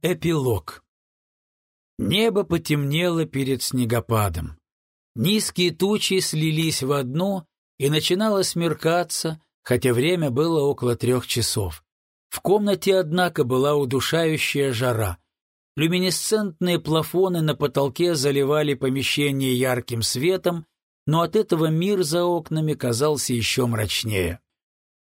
Эпилог Небо потемнело перед снегопадом. Низкие тучи слились в одну, и начинало смеркаться, хотя время было около трех часов. В комнате, однако, была удушающая жара. Люминесцентные плафоны на потолке заливали помещение ярким светом, но от этого мир за окнами казался еще мрачнее.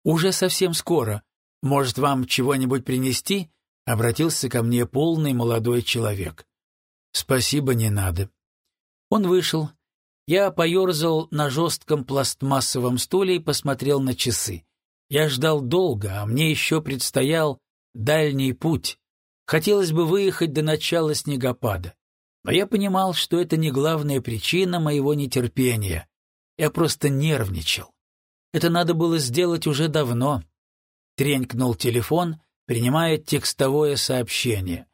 «Уже совсем скоро. Может, вам чего-нибудь принести?» — обратился ко мне полный молодой человек. «Спасибо, не надо». Он вышел. Я поерзал на жестком пластмассовом стуле и посмотрел на часы. Я ждал долго, а мне еще предстоял дальний путь. Хотелось бы выехать до начала снегопада. Но я понимал, что это не главная причина моего нетерпения. Я просто нервничал. Это надо было сделать уже давно. Тренькнул телефон, принимая текстовое сообщение.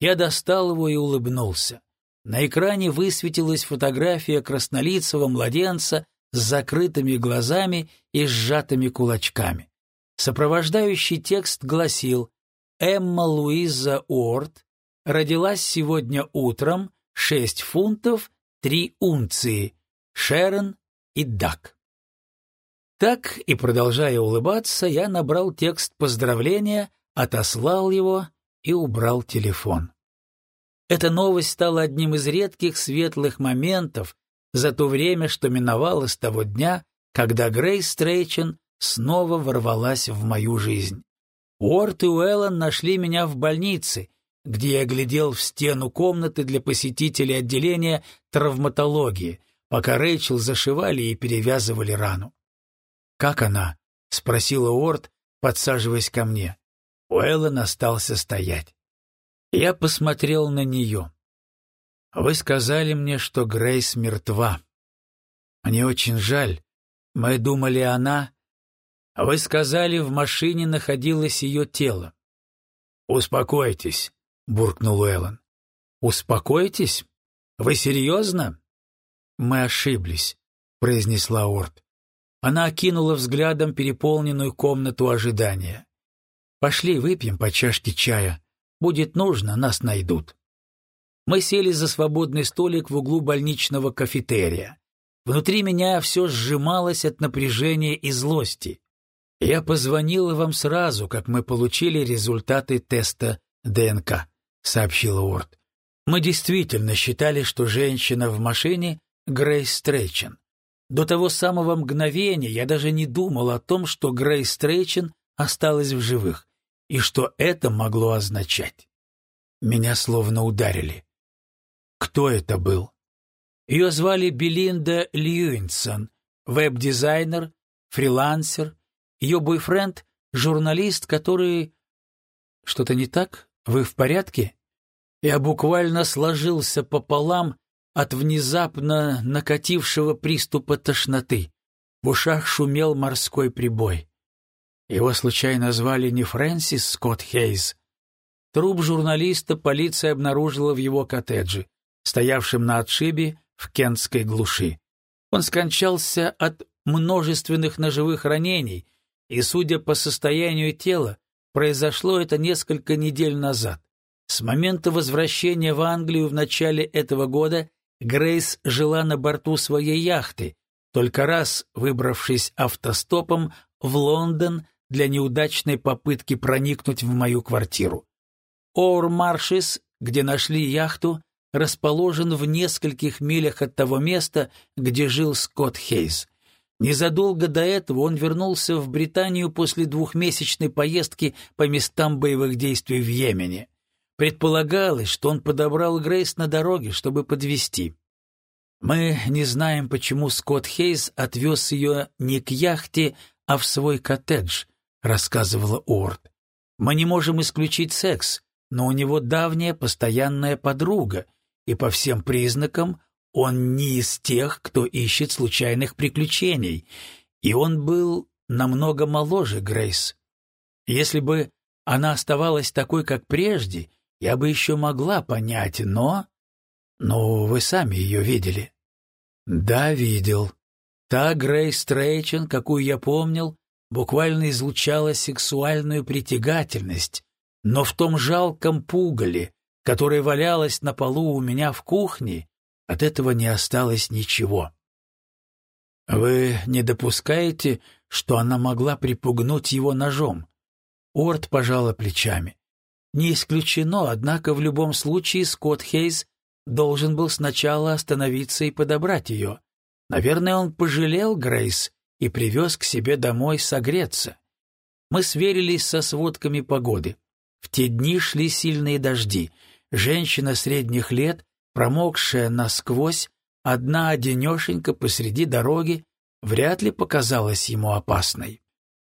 Я достал его и улыбнулся. На экране высветилась фотография краснолицего младенца с закрытыми глазами и сжатыми кулачками. Сопровождающий текст гласил «Эмма Луиза Уорд родилась сегодня утром 6 фунтов 3 унции, Шерон и Дак». Так, и продолжая улыбаться, я набрал текст поздравления, отослал его и убрал телефон. Эта новость стала одним из редких светлых моментов за то время, что миновало с того дня, когда Грейс Стрейчен снова ворвалась в мою жизнь. Уорт и Уэллон нашли меня в больнице, где я глядел в стену комнаты для посетителей отделения травматологии, пока Рэйчел зашивали и перевязывали рану. «Как она?» — спросила Уорт, подсаживаясь ко мне. Уэллон остался стоять. Я посмотрел на нее. «Вы сказали мне, что Грейс мертва. Мне очень жаль. Мы думали, она...» «Вы сказали, в машине находилось ее тело». «Успокойтесь», — буркнул Уэллон. «Успокойтесь? Вы серьезно?» «Мы ошиблись», — произнесла Орт. Она окинула взглядом переполненную комнату ожидания. «Пошли выпьем по чашке чая. Будет нужно, нас найдут». Мы сели за свободный столик в углу больничного кафетерия. Внутри меня все сжималось от напряжения и злости. Я позвонила вам сразу, как мы получили результаты теста ДНК, сообщила Уорд. Мы действительно считали, что женщина в машине Грейс Стрейчен. До того самого мгновения я даже не думал о том, что Грейс Стрейчен осталась в живых и что это могло означать. Меня словно ударили. Кто это был? Ее звали Белинда Льюинсон, веб-дизайнер, фрилансер. Ее бойфренд — журналист, который... Что-то не так? Вы в порядке? Я буквально сложился пополам от внезапно накатившего приступа тошноты. В ушах шумел морской прибой. Его случайно звали не Фрэнсис Скотт Хейз. Труп журналиста полиция обнаружила в его коттедже, стоявшем на отшибе в кентской глуши. Он скончался от множественных ножевых ранений, и, судя по состоянию тела, произошло это несколько недель назад. С момента возвращения в Англию в начале этого года Грейс жила на борту своей яхты, только раз выбравшись автостопом в Лондон для неудачной попытки проникнуть в мою квартиру. Оур-Маршис, где нашли яхту, расположен в нескольких милях от того места, где жил Скотт Хейс. Незадолго до этого он вернулся в Британию после двухмесячной поездки по местам боевых действий в Йемене. Предполагалось, что он подобрал Грейс на дороге, чтобы подвезти. Мы не знаем, почему Скотт Хейс отвез ее не к яхте, а в свой коттедж, рассказывала Уорд. Мы не можем исключить секс, но у него давняя постоянная подруга, и по всем признакам он не из тех, кто ищет случайных приключений, и он был намного моложе Грейс. Если бы она оставалась такой, как прежде, я бы еще могла понять, но... Но вы сами ее видели. Да, видел. Та Грейс Трейчен, какую я помнил, буквально излучала сексуальную притягательность, но в том жалком пугале, которое валялось на полу у меня в кухне, от этого не осталось ничего. Вы не допускаете, что она могла припугнуть его ножом? Орт пожала плечами. Не исключено, однако в любом случае Скотт Хейс должен был сначала остановиться и подобрать ее. Наверное, он пожалел Грейс и привез к себе домой согреться. Мы сверились со сводками погоды. В те дни шли сильные дожди. Женщина средних лет, промокшая насквозь, одна одинешенька посреди дороги, вряд ли показалась ему опасной.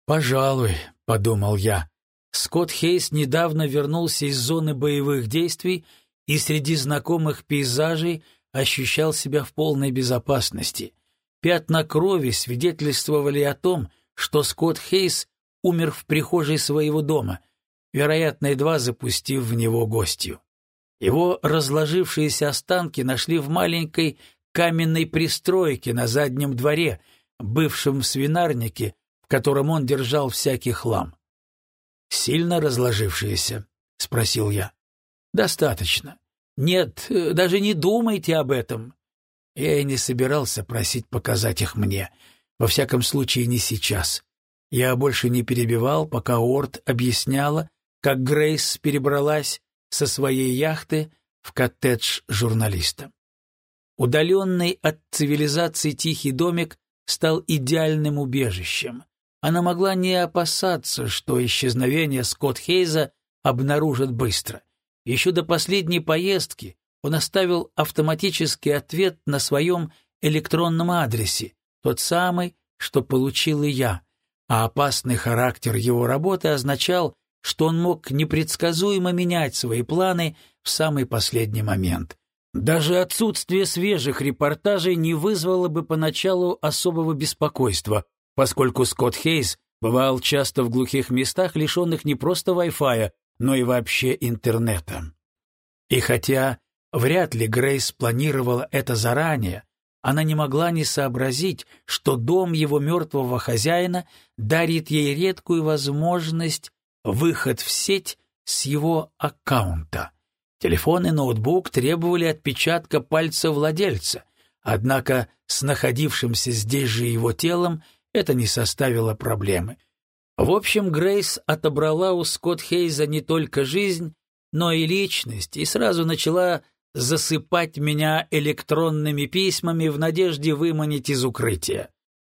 «Пожалуй», — подумал я. Скотт Хейс недавно вернулся из зоны боевых действий и среди знакомых пейзажей ощущал себя в полной безопасности. Пятна крови свидетельствовали о том, что Скотт Хейс умер в прихожей своего дома, вероятно, едва запустив в него гостью. Его разложившиеся останки нашли в маленькой каменной пристройке на заднем дворе, бывшем свинарнике, в котором он держал всякий хлам. «Сильно разложившиеся?» — спросил я. «Достаточно. Нет, э, даже не думайте об этом». Я и не собирался просить показать их мне. Во всяком случае, не сейчас. Я больше не перебивал, пока Орд объясняла, как Грейс перебралась со своей яхты в коттедж журналиста. Удаленный от цивилизации тихий домик стал идеальным убежищем. Она могла не опасаться, что исчезновение Скотт Хейза обнаружат быстро. Еще до последней поездки он оставил автоматический ответ на своем электронном адресе, тот самый, что получил и я, а опасный характер его работы означал, что он мог непредсказуемо менять свои планы в самый последний момент. Даже отсутствие свежих репортажей не вызвало бы поначалу особого беспокойства, поскольку Скотт Хейс бывал часто в глухих местах, лишенных не просто Wi-Fi, но и вообще интернета. И хотя вряд ли Грейс планировала это заранее, она не могла не сообразить, что дом его мертвого хозяина дарит ей редкую возможность выход в сеть с его аккаунта. Телефон и ноутбук требовали отпечатка пальца владельца, однако с находившимся здесь же его телом это не составило проблемы. В общем, Грейс отобрала у Скотт Хейза не только жизнь, но и личность, и сразу начала засыпать меня электронными письмами в надежде выманить из укрытия.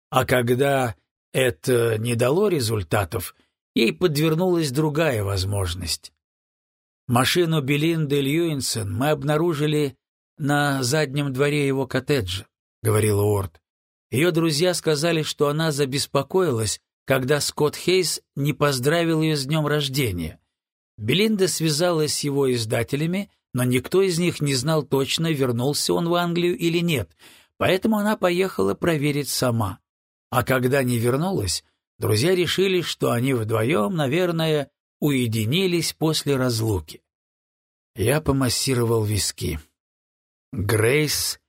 А когда это не дало результатов, ей подвернулась другая возможность. Машину Белинды Льюинсон мы обнаружили на заднем дворе его коттеджа, — говорил Уорд. Ее друзья сказали, что она забеспокоилась, когда Скотт Хейс не поздравил ее с днем рождения. Белинда связалась с его издателями, но никто из них не знал точно, вернулся он в Англию или нет, поэтому она поехала проверить сама. А когда не вернулась, друзья решили, что они вдвоем, наверное, уединились после разлуки. Я помассировал виски. Грейс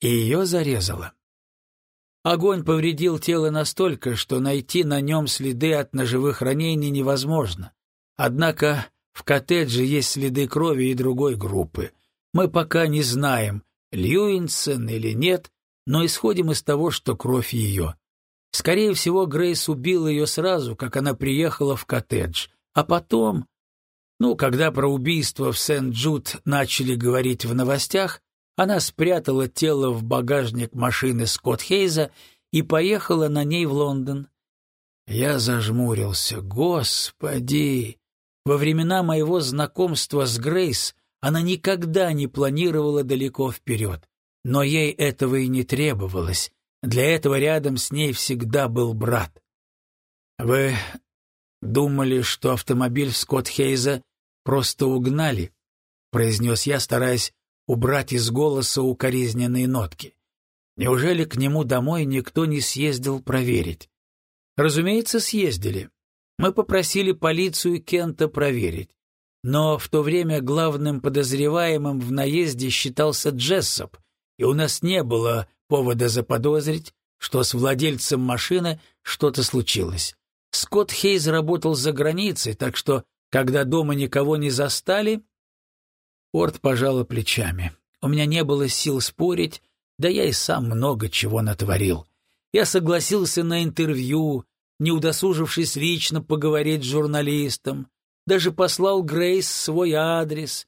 и ее зарезала. Огонь повредил тело настолько, что найти на нем следы от ножевых ранений невозможно. Однако в коттедже есть следы крови и другой группы. Мы пока не знаем, Льюинсон или нет, но исходим из того, что кровь ее. Скорее всего, Грейс убил ее сразу, как она приехала в коттедж, а потом... Ну, когда про убийство в Сент-Джуд начали говорить в новостях, она спрятала тело в багажник машины Скотт Хейза и поехала на ней в Лондон. Я зажмурился. Господи! Во времена моего знакомства с Грейс она никогда не планировала далеко вперед. Но ей этого и не требовалось. Для этого рядом с ней всегда был брат. «Вы думали, что автомобиль Скотт Хейза просто угнали?» — произнес я, стараясь убрать из голоса укоризненные нотки. Неужели к нему домой никто не съездил проверить? Разумеется, съездили. Мы попросили полицию Кента проверить. Но в то время главным подозреваемым в наезде считался Джессоп, и у нас не было повода заподозрить, что с владельцем машины что-то случилось. Скотт Хейз работал за границей, так что когда дома никого не застали?» Орд пожала плечами. «У меня не было сил спорить, да я и сам много чего натворил. Я согласился на интервью, не удосужившись лично поговорить с журналистом, даже послал Грейс свой адрес.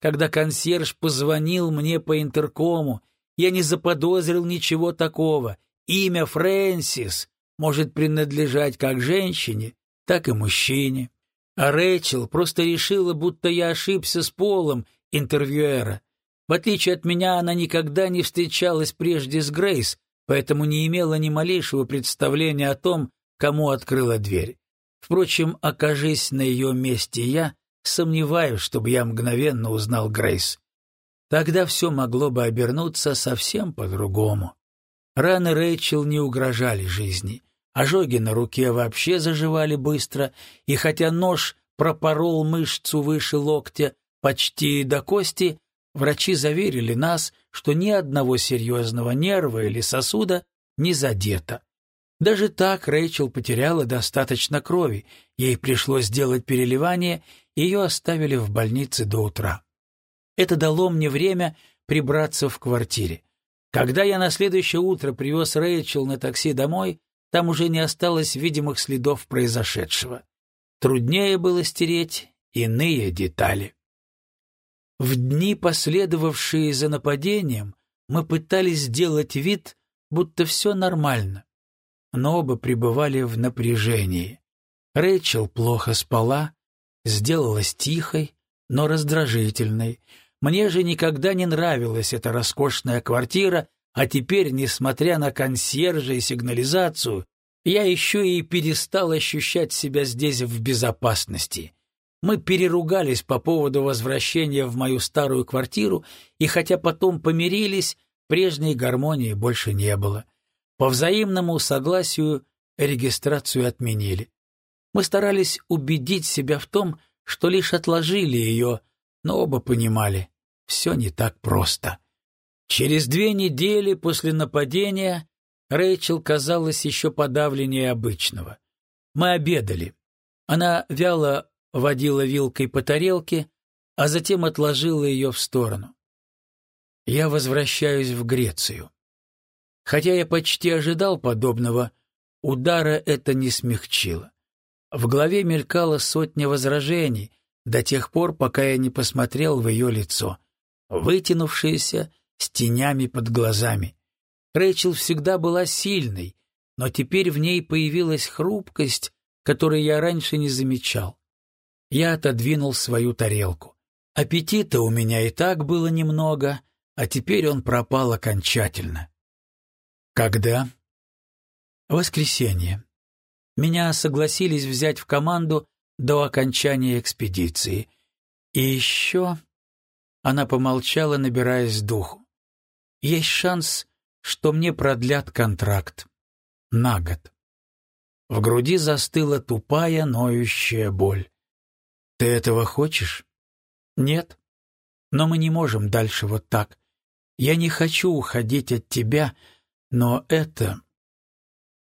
Когда консьерж позвонил мне по интеркому, я не заподозрил ничего такого. Имя Фрэнсис может принадлежать как женщине, так и мужчине. А Рэйчел просто решила, будто я ошибся с полом интервьюера. В отличие от меня, она никогда не встречалась прежде с Грейс, поэтому не имела ни малейшего представления о том, кому открыла дверь. Впрочем, окажись на ее месте я, сомневаюсь, чтобы я мгновенно узнал Грейс. Тогда все могло бы обернуться совсем по-другому. Раны Рэйчел не угрожали жизни. Ожоги на руке вообще заживали быстро, и хотя нож пропорол мышцу выше локтя почти до кости, врачи заверили нас, что ни одного серьезного нерва или сосуда не задето. Даже так Рэйчел потеряла достаточно крови, ей пришлось сделать переливание, и ее оставили в больнице до утра. Это дало мне время прибраться в квартире. Когда я на следующее утро привез Рэйчел на такси домой, там уже не осталось видимых следов произошедшего. Труднее было стереть иные детали. В дни, последовавшие за нападением, мы пытались сделать вид, будто все нормально но оба пребывали в напряжении. Рэйчел плохо спала, сделалась тихой, но раздражительной. Мне же никогда не нравилась эта роскошная квартира, а теперь, несмотря на консьержа и сигнализацию, я еще и перестал ощущать себя здесь в безопасности. Мы переругались по поводу возвращения в мою старую квартиру, и хотя потом помирились, прежней гармонии больше не было. По взаимному согласию регистрацию отменили. Мы старались убедить себя в том, что лишь отложили ее, но оба понимали, все не так просто. Через две недели после нападения Рэйчел казалась еще подавленнее обычного. Мы обедали. Она вяло водила вилкой по тарелке, а затем отложила ее в сторону. Я возвращаюсь в Грецию. Хотя я почти ожидал подобного, удара это не смягчило. В голове мелькала сотня возражений до тех пор, пока я не посмотрел в ее лицо, вытянувшееся с тенями под глазами. Рэйчел всегда была сильной, но теперь в ней появилась хрупкость, которую я раньше не замечал. Я отодвинул свою тарелку. Аппетита у меня и так было немного, а теперь он пропал окончательно. Когда? Воскресенье. Меня согласились взять в команду до окончания экспедиции. И еще... Она помолчала, набираясь духу. Есть шанс, что мне продлят контракт. На год. В груди застыла тупая, ноющая боль. Ты этого хочешь? Нет. Но мы не можем дальше вот так. Я не хочу уходить от тебя, — но это...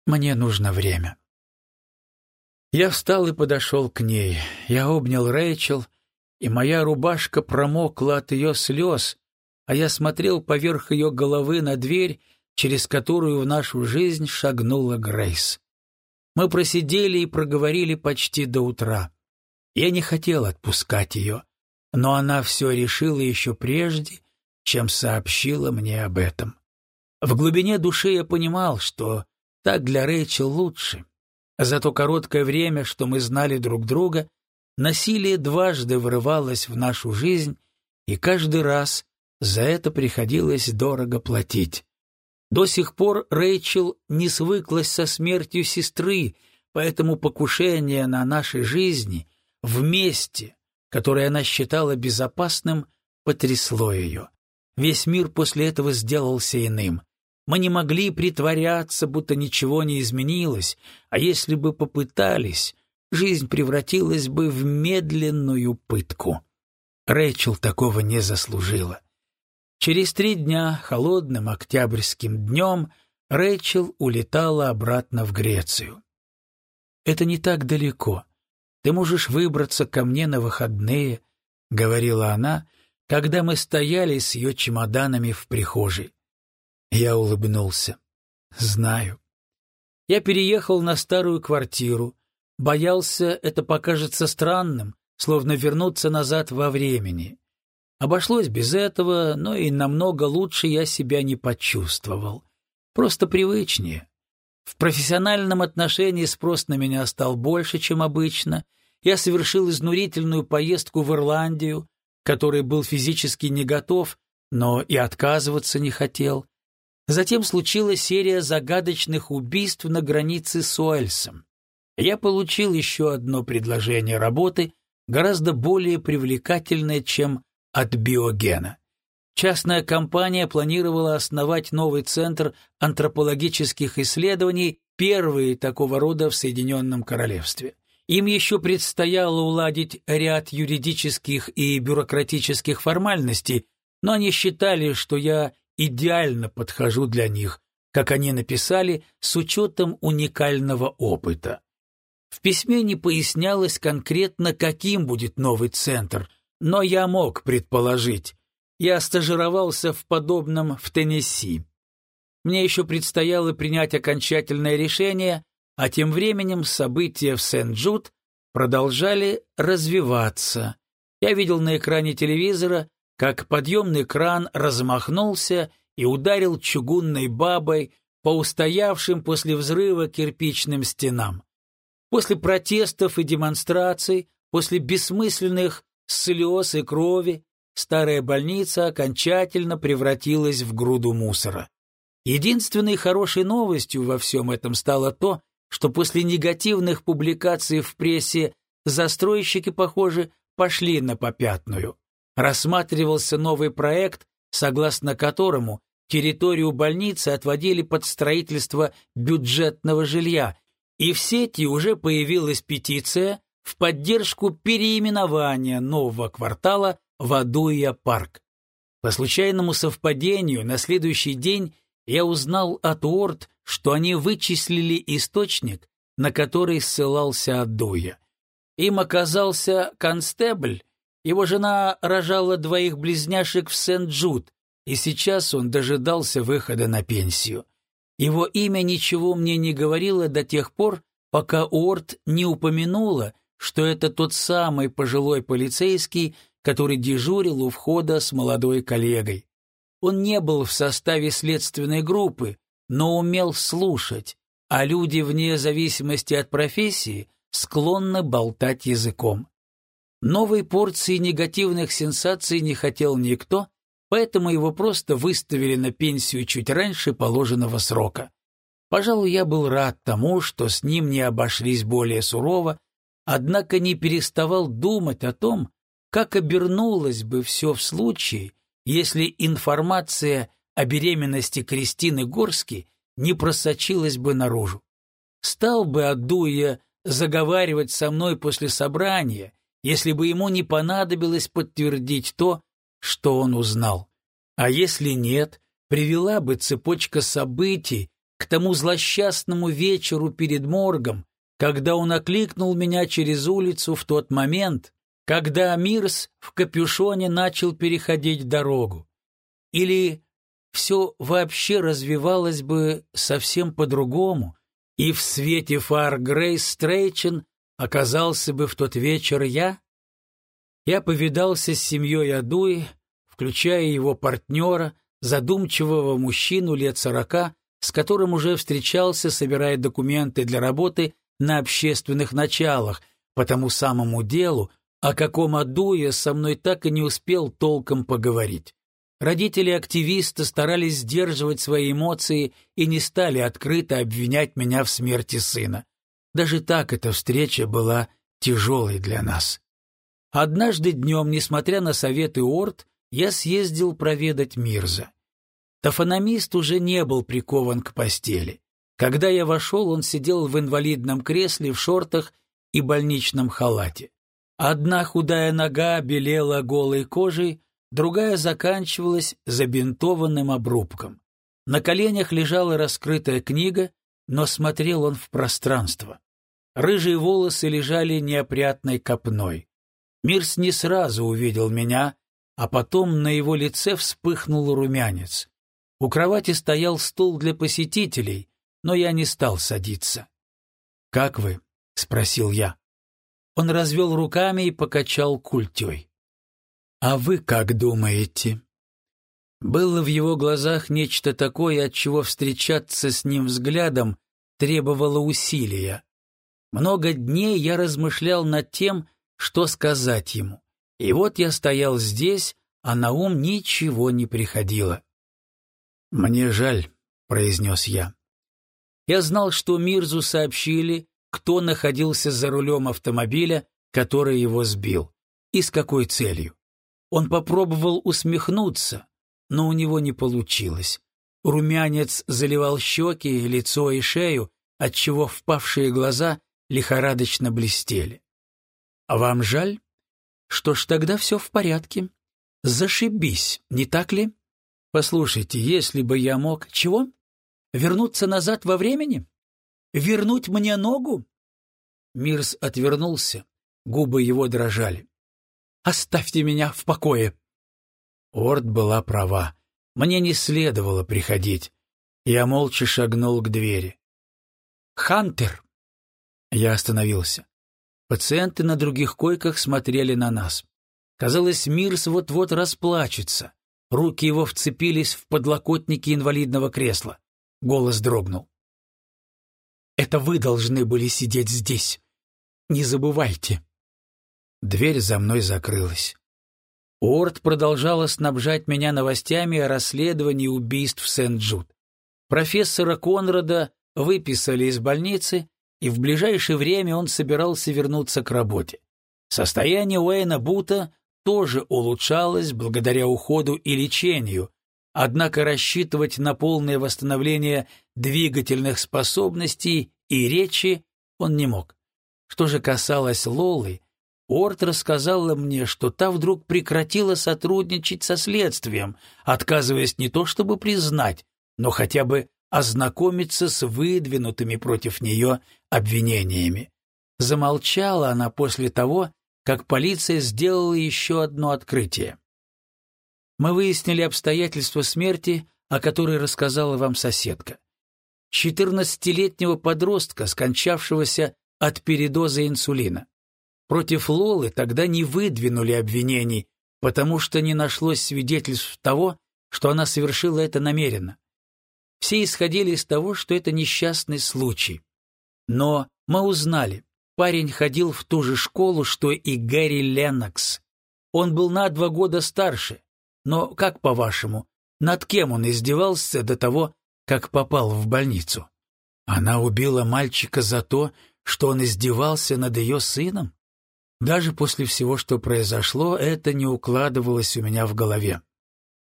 Мне нужно время. Я встал и подошел к ней. Я обнял Рэйчел, и моя рубашка промокла от ее слез, а я смотрел поверх ее головы на дверь, через которую в нашу жизнь шагнула Грейс. Мы просидели и проговорили почти до утра. Я не хотел отпускать ее, но она все решила еще прежде, чем сообщила мне об этом. В глубине души я понимал, что так для Рэйчел лучше. За то короткое время, что мы знали друг друга, насилие дважды врывалось в нашу жизнь, и каждый раз за это приходилось дорого платить. До сих пор Рэйчел не свыклась со смертью сестры, поэтому покушение на нашей жизни вместе, которое она считала безопасным, потрясло ее. Весь мир после этого сделался иным. Мы не могли притворяться, будто ничего не изменилось, а если бы попытались, жизнь превратилась бы в медленную пытку. Рэйчел такого не заслужила. Через три дня, холодным октябрьским днем, Рэйчел улетала обратно в Грецию. Это не так далеко. Ты можешь выбраться ко мне на выходные, — говорила она, когда мы стояли с ее чемоданами в прихожей. Я улыбнулся. Знаю. Я переехал на старую квартиру. Боялся, это покажется странным, словно вернуться назад во времени. Обошлось без этого, но и намного лучше я себя не почувствовал. Просто привычнее. В профессиональном отношении спрос на меня стал больше, чем обычно. Я совершил изнурительную поездку в Ирландию, который был физически не готов, но и отказываться не хотел. Затем случилась серия загадочных убийств на границе с Уэльсом. Я получил еще одно предложение работы, гораздо более привлекательное, чем от биогена. Частная компания планировала основать новый центр антропологических исследований, первый такого рода в Соединенном Королевстве. Им еще предстояло уладить ряд юридических и бюрократических формальностей, но они считали, что я идеально подхожу для них, как они написали, с учетом уникального опыта. В письме не пояснялось конкретно, каким будет новый центр, но я мог предположить, я стажировался в подобном в Теннесси. Мне еще предстояло принять окончательное решение, а тем временем события в Сент-Джуд продолжали развиваться. Я видел на экране телевизора, как подъемный кран размахнулся и ударил чугунной бабой по устоявшим после взрыва кирпичным стенам. После протестов и демонстраций, после бессмысленных слез и крови, старая больница окончательно превратилась в груду мусора. Единственной хорошей новостью во всем этом стало то, что после негативных публикаций в прессе застройщики, похоже, пошли на попятную. Рассматривался новый проект, согласно которому территорию больницы отводили под строительство бюджетного жилья, и в сети уже появилась петиция в поддержку переименования нового квартала Вадуя парк. По случайному совпадению на следующий день я узнал от Уорд, что они вычислили источник, на который ссылался Адуя. Им оказался констебль, его жена рожала двоих близняшек в Сент-Джуд, и сейчас он дожидался выхода на пенсию. Его имя ничего мне не говорило до тех пор, пока Уорд не упомянула, что это тот самый пожилой полицейский, который дежурил у входа с молодой коллегой. Он не был в составе следственной группы, но умел слушать, а люди вне зависимости от профессии склонны болтать языком. Новой порции негативных сенсаций не хотел никто, поэтому его просто выставили на пенсию чуть раньше положенного срока. Пожалуй, я был рад тому, что с ним не обошлись более сурово, однако не переставал думать о том, как обернулось бы все в случае, если информация о беременности Кристины Горски не просочилась бы наружу? Стал бы Адуя заговаривать со мной после собрания, если бы ему не понадобилось подтвердить то, что он узнал. А если нет, привела бы цепочка событий к тому злосчастному вечеру перед моргом, когда он окликнул меня через улицу в тот момент, когда Мирс в капюшоне начал переходить дорогу. Или все вообще развивалось бы совсем по-другому, и в свете фар Грейс Стрейчен оказался бы в тот вечер я? Я повидался с семьей Адуи, включая его партнера, задумчивого мужчину лет сорока, с которым уже встречался, собирая документы для работы на общественных началах, по тому самому делу, о каком Адуе со мной так и не успел толком поговорить. Родители активиста старались сдерживать свои эмоции и не стали открыто обвинять меня в смерти сына. Даже так эта встреча была тяжелой для нас. Однажды днем, несмотря на советы Орд, я съездил проведать Мирза. Тофономист уже не был прикован к постели. Когда я вошел, он сидел в инвалидном кресле, в шортах и больничном халате. Одна худая нога белела голой кожей, другая заканчивалась забинтованным обрубком. На коленях лежала раскрытая книга, но смотрел он в пространство. Рыжие волосы лежали неопрятной копной. Мирс не сразу увидел меня, а потом на его лице вспыхнул румянец. У кровати стоял стул для посетителей, но я не стал садиться. «Как вы?» — спросил я. Он развел руками и покачал культей. «А вы как думаете?» Было в его глазах нечто такое, от чего встречаться с ним взглядом требовало усилия. Много дней я размышлял над тем, что сказать ему. И вот я стоял здесь, а на ум ничего не приходило. «Мне жаль», — произнес я. Я знал, что Мирзу сообщили, кто находился за рулем автомобиля, который его сбил, и с какой целью. Он попробовал усмехнуться, но у него не получилось. Румянец заливал щеки, лицо и шею, отчего впавшие глаза лихорадочно блестели. «А вам жаль? Что ж, тогда все в порядке. Зашибись, не так ли? Послушайте, если бы я мог... Чего? Вернуться назад во времени? Вернуть мне ногу?» Мирс отвернулся, губы его дрожали. «Оставьте меня в покое!» Орд была права. Мне не следовало приходить. Я молча шагнул к двери. «Хантер!» Я остановился. Пациенты на других койках смотрели на нас. Казалось, Мирс вот-вот расплачется. Руки его вцепились в подлокотники инвалидного кресла. Голос дрогнул. «Это вы должны были сидеть здесь. Не забывайте». Дверь за мной закрылась. Уорд продолжала снабжать меня новостями о расследовании убийств в Сент-Джуд. Профессора Конрада выписали из больницы, и в ближайшее время он собирался вернуться к работе. Состояние Уэйна Бута тоже улучшалось благодаря уходу и лечению, однако рассчитывать на полное восстановление двигательных способностей и речи он не мог. Что же касалось Лолы, Орт рассказала мне, что та вдруг прекратила сотрудничать со следствием, отказываясь не то чтобы признать, но хотя бы ознакомиться с выдвинутыми против нее обвинениями. Замолчала она после того, как полиция сделала еще одно открытие. Мы выяснили обстоятельства смерти, о которой рассказала вам соседка. Четырнадцатилетнего подростка, скончавшегося от передоза инсулина. Против Лолы тогда не выдвинули обвинений, потому что не нашлось свидетельств того, что она совершила это намеренно. Все исходили из того, что это несчастный случай. Но мы узнали, парень ходил в ту же школу, что и Гэри Леннокс. Он был на два года старше, но, как по-вашему, над кем он издевался до того, как попал в больницу? Она убила мальчика за то, что он издевался над ее сыном? Даже после всего, что произошло, это не укладывалось у меня в голове.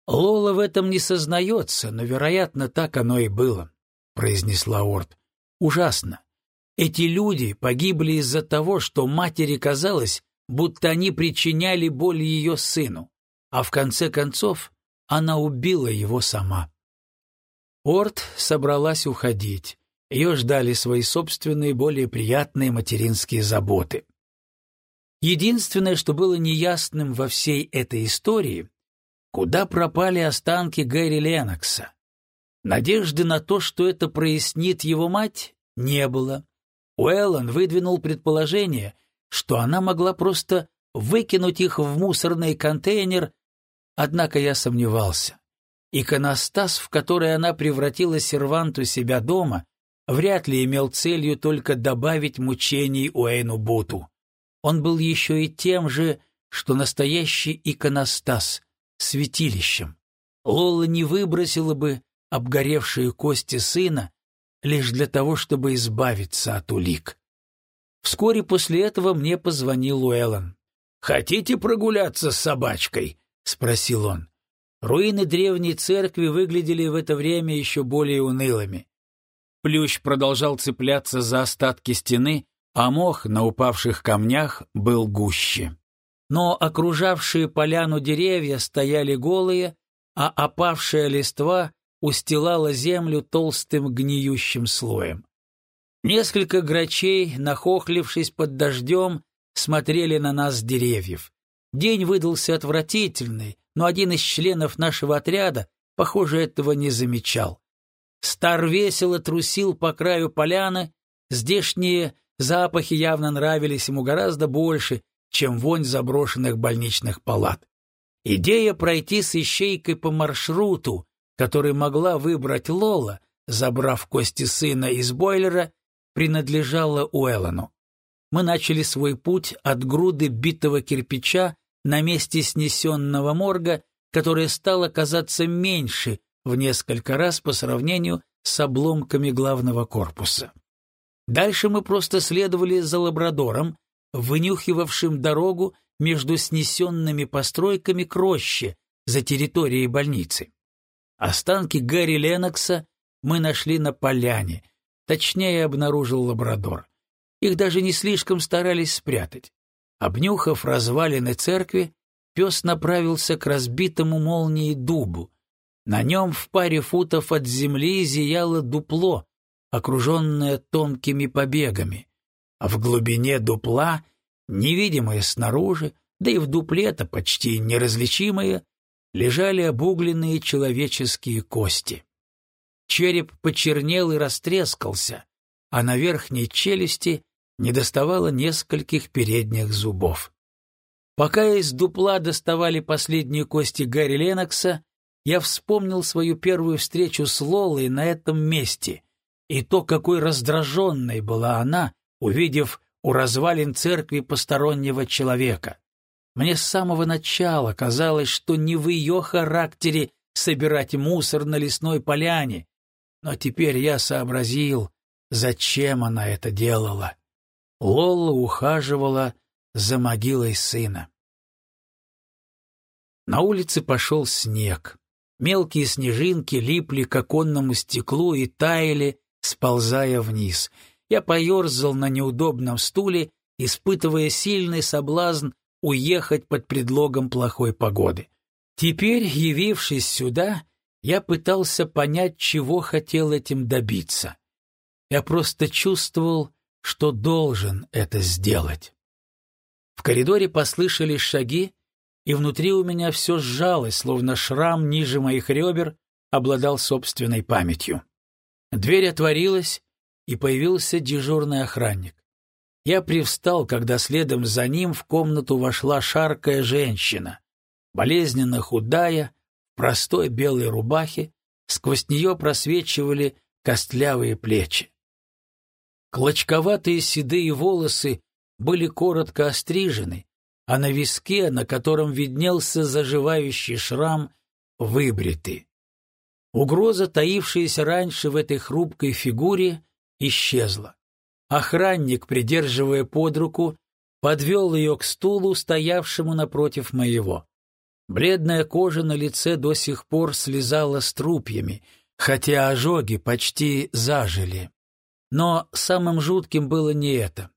Лола в этом не сознается, но, вероятно, так оно и было, — произнесла Орд. Ужасно. Эти люди погибли из-за того, что матери казалось, будто они причиняли боль ее сыну, а в конце концов она убила его сама. Орд собралась уходить. Ее ждали свои собственные, более приятные материнские заботы. Единственное, что было неясным во всей этой истории, куда пропали останки Гэри Ленокса. Надежды на то, что это прояснит его мать, не было. Уэллон выдвинул предположение, что она могла просто выкинуть их в мусорный контейнер, однако я сомневался. Иконостас, в который она превратила серванту себя дома, вряд ли имел целью только добавить мучений Уэйну Буту. Он был еще и тем же, что настоящий иконостас, святилищем. Лола не выбросила бы обгоревшие кости сына лишь для того, чтобы избавиться от улик. Вскоре после этого мне позвонил Уэллон. «Хотите прогуляться с собачкой?» — спросил он. Руины древней церкви выглядели в это время еще более унылыми. Плющ продолжал цепляться за остатки стены, а мох на упавших камнях был гуще. Но окружавшие поляну деревья стояли голые, а опавшая листва устилала землю толстым гниющим слоем. Несколько грачей, нахохлившись под дождем, смотрели на нас с деревьев. День выдался отвратительный, но один из членов нашего отряда, похоже, этого не замечал. Стар весело трусил по краю поляны, здешние запахи явно нравились ему гораздо больше, чем вонь заброшенных больничных палат. Идея пройти с ищейкой по маршруту, который могла выбрать Лола, забрав кости сына из бойлера, принадлежала Уэллону. Мы начали свой путь от груды битого кирпича на месте снесенного морга, которое стало казаться меньше в несколько раз по сравнению с обломками главного корпуса. Дальше мы просто следовали за лабрадором, вынюхивавшим дорогу между снесенными постройками к роще за территорией больницы. Останки Гарри Ленокса мы нашли на поляне, точнее обнаружил лабрадор. Их даже не слишком старались спрятать. Обнюхав развалины церкви, пес направился к разбитому молнией дубу. На нем в паре футов от земли зияло дупло, окруженное тонкими побегами, а в глубине дупла невидимые снаружи, да и в дупле-то почти неразличимые, лежали обугленные человеческие кости. Череп почернел и растрескался, а на верхней челюсти недоставало нескольких передних зубов. Пока из дупла доставали последние кости Гарри Ленокса, я вспомнил свою первую встречу с Лолой на этом месте и то, какой раздраженной была она, увидев у развалин церкви постороннего человека. Мне с самого начала казалось, что не в ее характере собирать мусор на лесной поляне, но теперь я сообразил, зачем она это делала. Лола ухаживала за могилой сына. На улице пошел снег. Мелкие снежинки липли к оконному стеклу и таяли, сползая вниз — я поерзал на неудобном стуле, испытывая сильный соблазн уехать под предлогом плохой погоды. Теперь, явившись сюда, я пытался понять, чего хотел этим добиться. Я просто чувствовал, что должен это сделать. В коридоре послышались шаги, и внутри у меня все сжалось, словно шрам ниже моих ребер обладал собственной памятью. Дверь отворилась, и появился дежурный охранник. Я привстал, когда следом за ним в комнату вошла шаркая женщина, болезненно худая, в простой белой рубахе, сквозь нее просвечивали костлявые плечи. Клочковатые седые волосы были коротко острижены, а на виске, на котором виднелся заживающий шрам, выбриты. Угроза, таившаяся раньше в этой хрупкой фигуре, исчезла. Охранник, придерживая под руку, подвел ее к стулу, стоявшему напротив моего. Бледная кожа на лице до сих пор слезала струпьями, хотя ожоги почти зажили. Но самым жутким было не это.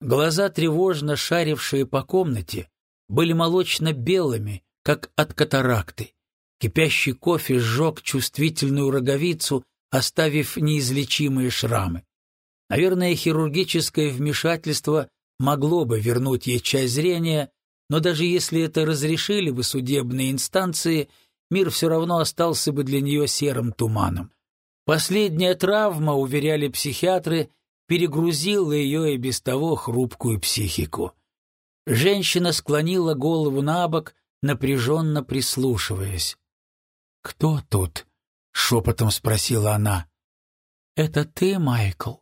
Глаза, тревожно шарившие по комнате, были молочно-белыми, как от катаракты. Кипящий кофе сжег чувствительную роговицу, оставив неизлечимые шрамы. Наверное, хирургическое вмешательство могло бы вернуть ей часть зрения, но даже если это разрешили бы судебные инстанции, мир все равно остался бы для нее серым туманом. Последняя травма, уверяли психиатры, перегрузила ее и без того хрупкую психику. Женщина склонила голову на бок, напряженно прислушиваясь. «Кто тут?» Шепотом спросила она. Это ты, Майкл?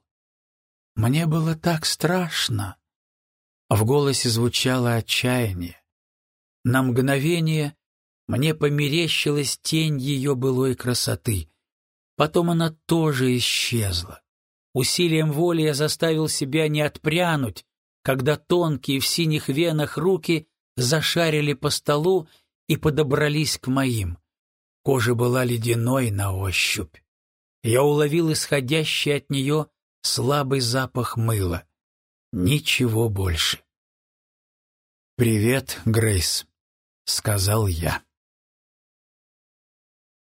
Мне было так страшно. В голосе звучало отчаяние. На мгновение мне померещилась тень ее былой красоты. Потом она тоже исчезла. Усилием воли я заставил себя не отпрянуть, когда тонкие в синих венах руки зашарили по столу и подобрались к моим. Кожа была ледяной на ощупь. Я уловил исходящий от нее слабый запах мыла. Ничего больше. «Привет, Грейс», — сказал я.